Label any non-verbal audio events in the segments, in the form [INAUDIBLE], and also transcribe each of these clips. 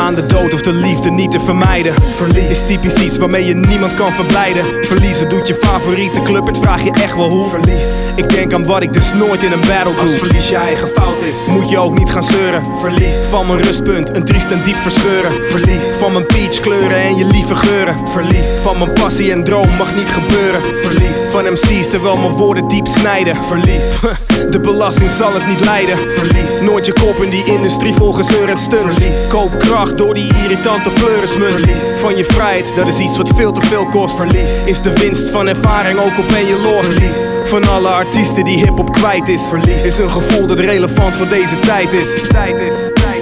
de liefde niet te vermijden. Verlies is typisch iets waarmee je niemand kan verblijden. Verliezen doet je favoriete club, het vraag je echt wel hoe. Verlies. Ik denk aan wat ik dus nooit in een battle doe. Als verlies je eigen fout is, moet je ook niet gaan zeuren. Verlies van mijn rustpunt, een triest en diep verscheuren. Verlies van mijn peach kleuren en je lieve geuren. Verlies van mijn passie en droom mag niet gebeuren. Verlies van MC's terwijl mijn woorden diep snijden. Verlies [LAUGHS] de belasting zal het niet leiden. Verlies nooit je kop in die industrie vol gezeur en stunts. Verlies koop kracht door die irritante pleurismunt. Verlies van je vrijheid, dat is iets wat veel te veel kost. Verlies is de winst van ervaring, ook al ben je los. Verlies van alle artiesten die hip-hop kwijt is. Verlies is een gevoel dat relevant voor deze tijd is. Tijd is. Tijd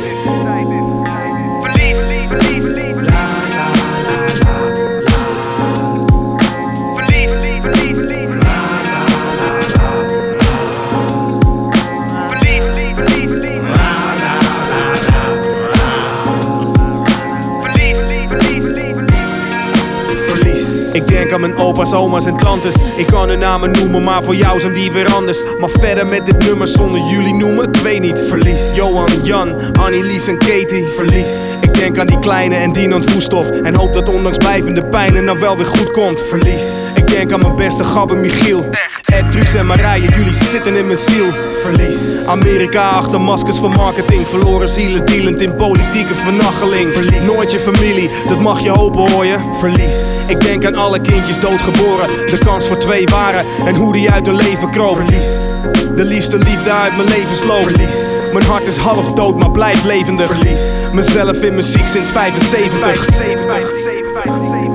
Ik denk aan mijn opa's, oma's en tantes. Ik kan hun namen noemen, maar voor jou zijn die weer anders. Maar verder met dit nummer zonder jullie noemen, ik weet niet. Verlies. Johan, Jan, Annie, Lies en Katie. Verlies. Ik denk aan die kleine en Dinant Woestof. En hoop dat ondanks blijvende pijn het nou wel weer goed komt. Verlies. Ik denk aan mijn beste gabber Michiel. Ed, Truus en Marije, jullie zitten in mijn ziel. Verlies. Amerika achter maskers van marketing. Verloren zielen dealend in politieke vernachting. Verlies. Nooit je familie, dat mag je hopen hoor. Verlies. Ik denk aan alle kindjes doodgeboren. De kans voor twee waren en hoe die uit hun leven kroop. Verlies. De liefste liefde uit mijn leven sloop. Verlies. Mijn hart is half dood, maar blijft levendig. Verlies. Mezelf in muziek sinds 75. 75, 75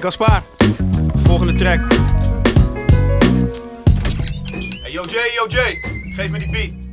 Hey Gaspar, volgende track. Hey yo Jay, geef me die beat.